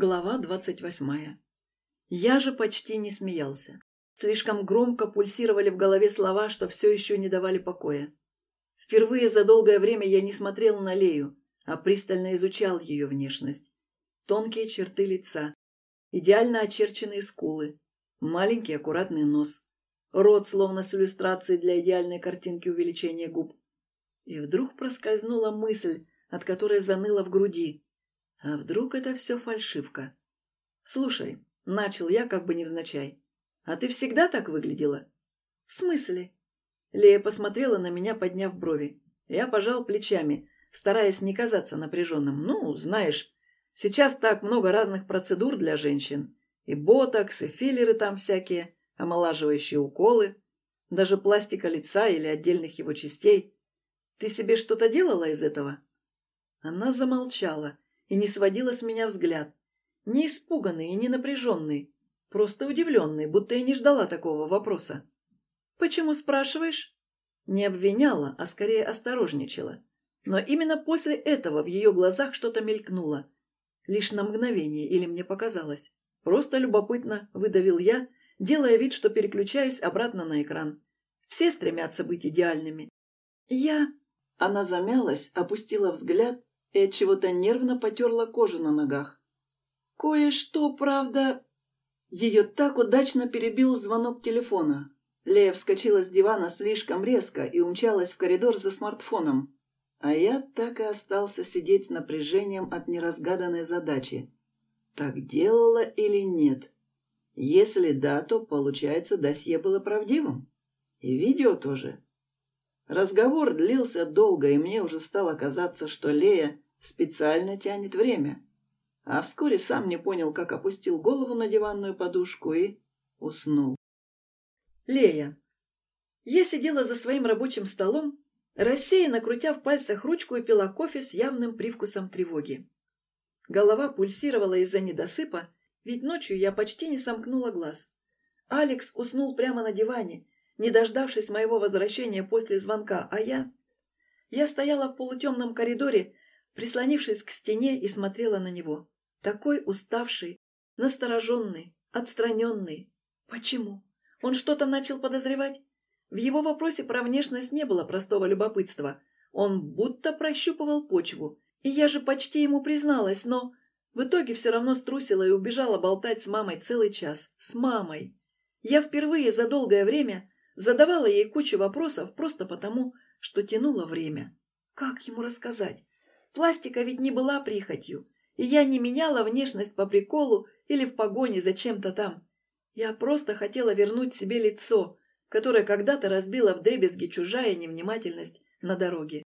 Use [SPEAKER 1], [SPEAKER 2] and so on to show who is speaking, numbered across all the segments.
[SPEAKER 1] Глава двадцать восьмая. Я же почти не смеялся. Слишком громко пульсировали в голове слова, что все еще не давали покоя. Впервые за долгое время я не смотрел на Лею, а пристально изучал ее внешность. Тонкие черты лица, идеально очерченные скулы, маленький аккуратный нос, рот, словно с иллюстрацией для идеальной картинки увеличения губ. И вдруг проскользнула мысль, от которой заныла в груди. А вдруг это все фальшивка? Слушай, начал я как бы невзначай. А ты всегда так выглядела? В смысле? Лея посмотрела на меня, подняв брови. Я пожал плечами, стараясь не казаться напряженным. Ну, знаешь, сейчас так много разных процедур для женщин. И ботокс, и филлеры там всякие, омолаживающие уколы, даже пластика лица или отдельных его частей. Ты себе что-то делала из этого? Она замолчала и не сводила с меня взгляд. Не испуганный и не напряженный, просто удивленный, будто и не ждала такого вопроса. «Почему спрашиваешь?» Не обвиняла, а скорее осторожничала. Но именно после этого в ее глазах что-то мелькнуло. Лишь на мгновение, или мне показалось. Просто любопытно, выдавил я, делая вид, что переключаюсь обратно на экран. Все стремятся быть идеальными. Я... Она замялась, опустила взгляд и от чего-то нервно потерла кожу на ногах. Кое-что, правда... Ее так удачно перебил звонок телефона. Лея вскочила с дивана слишком резко и умчалась в коридор за смартфоном. А я так и остался сидеть с напряжением от неразгаданной задачи. Так делала или нет? Если да, то, получается, досье было правдивым. И видео тоже. Разговор длился долго, и мне уже стало казаться, что Лея специально тянет время. А вскоре сам не понял, как опустил голову на диванную подушку и уснул. Лея. Я сидела за своим рабочим столом, рассеянно крутя в пальцах ручку и пила кофе с явным привкусом тревоги. Голова пульсировала из-за недосыпа, ведь ночью я почти не сомкнула глаз. Алекс уснул прямо на диване, не дождавшись моего возвращения после звонка, а я... Я стояла в полутемном коридоре, прислонившись к стене и смотрела на него. Такой уставший, настороженный, отстраненный. Почему? Он что-то начал подозревать? В его вопросе про внешность не было простого любопытства. Он будто прощупывал почву. И я же почти ему призналась, но... В итоге все равно струсила и убежала болтать с мамой целый час. С мамой. Я впервые за долгое время задавала ей кучу вопросов просто потому, что тянуло время. Как ему рассказать? Пластика ведь не была прихотью, и я не меняла внешность по приколу или в погоне за чем-то там. Я просто хотела вернуть себе лицо, которое когда-то разбила в дребезги чужая невнимательность на дороге.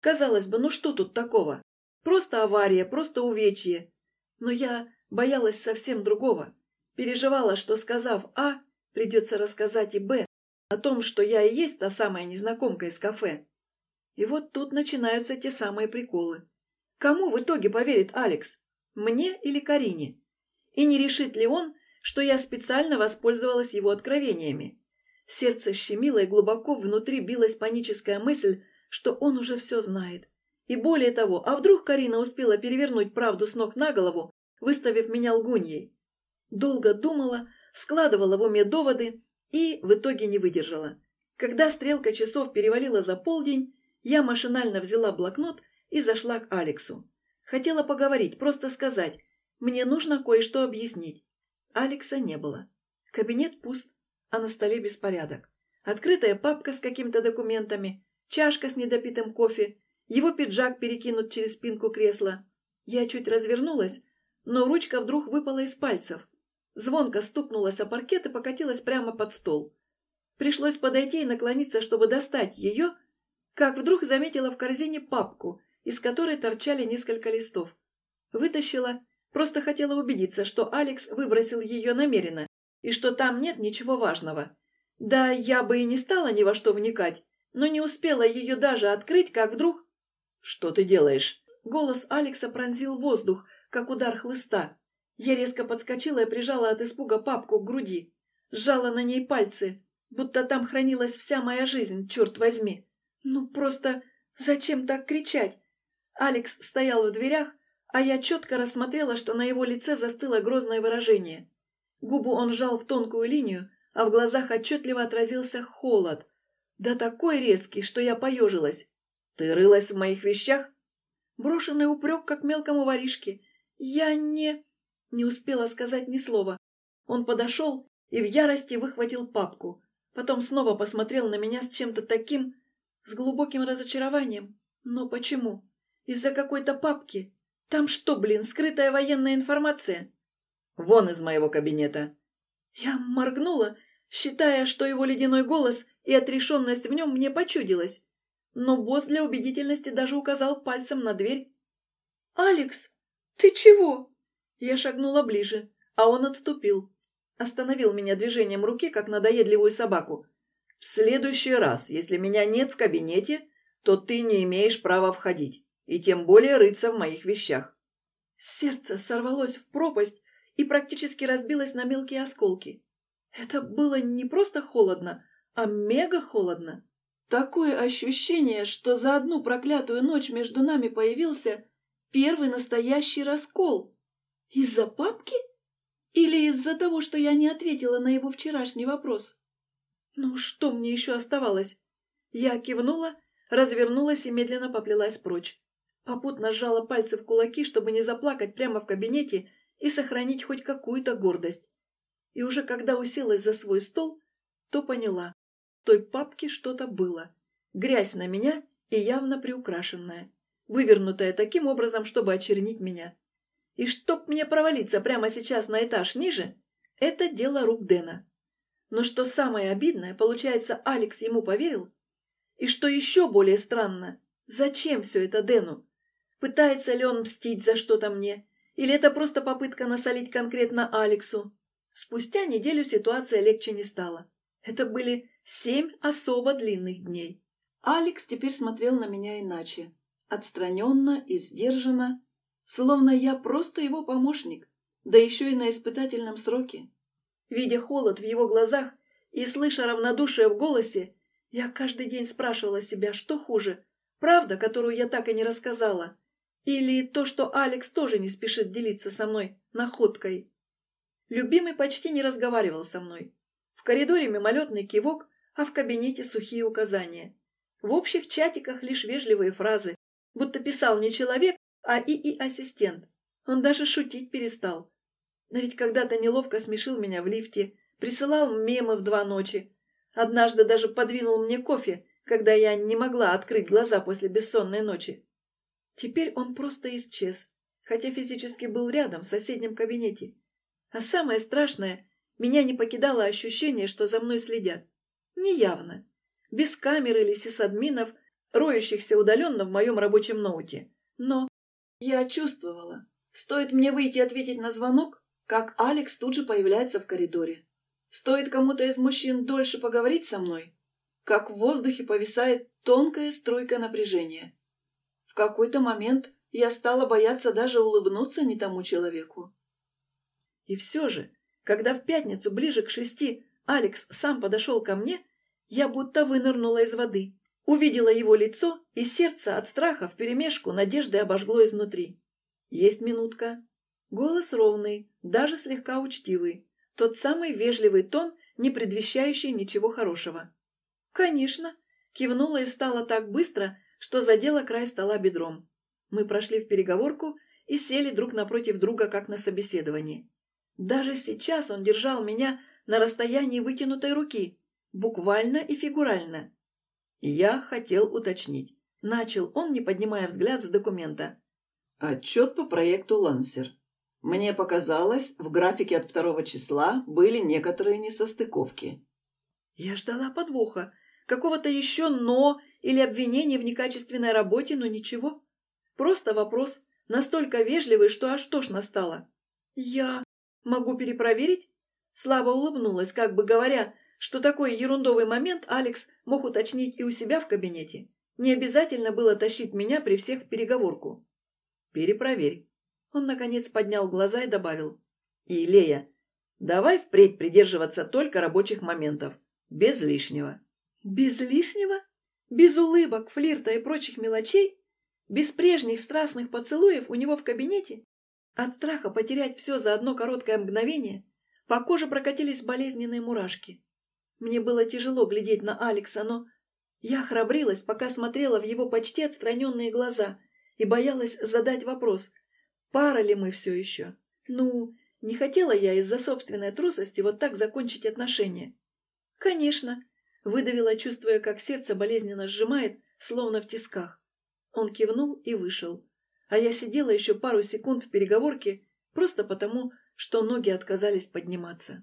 [SPEAKER 1] Казалось бы, ну что тут такого? Просто авария, просто увечье. Но я боялась совсем другого. Переживала, что, сказав «А», придется рассказать и «Б», о том, что я и есть та самая незнакомка из кафе. И вот тут начинаются те самые приколы. Кому в итоге поверит Алекс? Мне или Карине? И не решит ли он, что я специально воспользовалась его откровениями. Сердце щемило, и глубоко внутри билась паническая мысль, что он уже все знает. И более того, а вдруг Карина успела перевернуть правду с ног на голову, выставив меня лгуньей? Долго думала, складывала в уме доводы и в итоге не выдержала. Когда стрелка часов перевалила за полдень, я машинально взяла блокнот и зашла к Алексу. Хотела поговорить, просто сказать, мне нужно кое-что объяснить. Алекса не было. Кабинет пуст, а на столе беспорядок. Открытая папка с какими-то документами, чашка с недопитым кофе, его пиджак перекинут через спинку кресла. Я чуть развернулась, но ручка вдруг выпала из пальцев. Звонко стукнулась о паркет и покатилась прямо под стол. Пришлось подойти и наклониться, чтобы достать ее, как вдруг заметила в корзине папку, из которой торчали несколько листов. Вытащила Просто хотела убедиться, что Алекс выбросил ее намеренно, и что там нет ничего важного. Да, я бы и не стала ни во что вникать, но не успела ее даже открыть, как вдруг... «Что ты делаешь?» Голос Алекса пронзил воздух, как удар хлыста. Я резко подскочила и прижала от испуга папку к груди. Сжала на ней пальцы, будто там хранилась вся моя жизнь, черт возьми. Ну, просто зачем так кричать? Алекс стоял в дверях, а я четко рассмотрела, что на его лице застыло грозное выражение. Губу он сжал в тонкую линию, а в глазах отчетливо отразился холод. Да такой резкий, что я поежилась. «Ты рылась в моих вещах?» Брошенный упрек, как мелкому воришке. «Я не...» Не успела сказать ни слова. Он подошел и в ярости выхватил папку. Потом снова посмотрел на меня с чем-то таким, с глубоким разочарованием. Но почему? Из-за какой-то папки? Там что, блин, скрытая военная информация? Вон из моего кабинета. Я моргнула, считая, что его ледяной голос и отрешенность в нем мне почудилась. Но босс для убедительности даже указал пальцем на дверь. «Алекс, ты чего?» Я шагнула ближе, а он отступил. Остановил меня движением руки, как надоедливую собаку. «В следующий раз, если меня нет в кабинете, то ты не имеешь права входить, и тем более рыться в моих вещах». Сердце сорвалось в пропасть и практически разбилось на мелкие осколки. Это было не просто холодно, а мега холодно. Такое ощущение, что за одну проклятую ночь между нами появился первый настоящий раскол. Из-за папки? Или из-за того, что я не ответила на его вчерашний вопрос? Ну, что мне еще оставалось? Я кивнула, развернулась и медленно поплелась прочь. Попутно сжала пальцы в кулаки, чтобы не заплакать прямо в кабинете и сохранить хоть какую-то гордость. И уже когда уселась за свой стол, то поняла. В той папке что-то было. Грязь на меня и явно приукрашенная. Вывернутая таким образом, чтобы очернить меня. И чтоб мне провалиться прямо сейчас на этаж ниже, это дело рук Дэна. Но что самое обидное, получается, Алекс ему поверил? И что еще более странно, зачем все это Дэну? Пытается ли он мстить за что-то мне? Или это просто попытка насолить конкретно Алексу? Спустя неделю ситуация легче не стала. Это были семь особо длинных дней. Алекс теперь смотрел на меня иначе. Отстраненно и сдержанно, словно я просто его помощник, да еще и на испытательном сроке. Видя холод в его глазах и слыша равнодушие в голосе, я каждый день спрашивала себя, что хуже, правда, которую я так и не рассказала, или то, что Алекс тоже не спешит делиться со мной находкой. Любимый почти не разговаривал со мной. В коридоре мимолетный кивок, а в кабинете сухие указания. В общих чатиках лишь вежливые фразы, будто писал не человек, а ИИ-ассистент. Он даже шутить перестал. Но ведь когда-то неловко смешил меня в лифте, присылал мемы в два ночи. Однажды даже подвинул мне кофе, когда я не могла открыть глаза после бессонной ночи. Теперь он просто исчез, хотя физически был рядом, в соседнем кабинете. А самое страшное, меня не покидало ощущение, что за мной следят. Неявно. Без камер или сисадминов, роющихся удаленно в моем рабочем ноуте. Но я чувствовала. Стоит мне выйти ответить на звонок, как Алекс тут же появляется в коридоре. Стоит кому-то из мужчин дольше поговорить со мной, как в воздухе повисает тонкая струйка напряжения. В какой-то момент я стала бояться даже улыбнуться не тому человеку. И все же, когда в пятницу ближе к шести Алекс сам подошел ко мне, я будто вынырнула из воды, увидела его лицо, и сердце от страха вперемешку надежды обожгло изнутри. Есть минутка. Голос ровный, даже слегка учтивый. Тот самый вежливый тон, не предвещающий ничего хорошего. «Конечно!» — кивнула и встала так быстро, что задела край стола бедром. Мы прошли в переговорку и сели друг напротив друга, как на собеседовании. Даже сейчас он держал меня на расстоянии вытянутой руки, буквально и фигурально. Я хотел уточнить. Начал он, не поднимая взгляд с документа. Отчет по проекту «Лансер». Мне показалось, в графике от второго числа были некоторые несостыковки. Я ждала подвоха, какого-то еще «но» или обвинения в некачественной работе, но ничего. Просто вопрос, настолько вежливый, что аж тошно стало. «Я могу перепроверить?» Слава улыбнулась, как бы говоря, что такой ерундовый момент Алекс мог уточнить и у себя в кабинете. Не обязательно было тащить меня при всех в переговорку. «Перепроверь». Он, наконец, поднял глаза и добавил. «И, Лея, давай впредь придерживаться только рабочих моментов, без лишнего». «Без лишнего? Без улыбок, флирта и прочих мелочей? Без прежних страстных поцелуев у него в кабинете? От страха потерять все за одно короткое мгновение по коже прокатились болезненные мурашки. Мне было тяжело глядеть на Алекса, но я храбрилась, пока смотрела в его почти отстраненные глаза и боялась задать вопрос, пара ли мы все еще. Ну, не хотела я из-за собственной трусости вот так закончить отношения. Конечно, выдавила, чувствуя, как сердце болезненно сжимает, словно в тисках. Он кивнул и вышел. А я сидела еще пару секунд в переговорке, просто потому, что ноги отказались подниматься.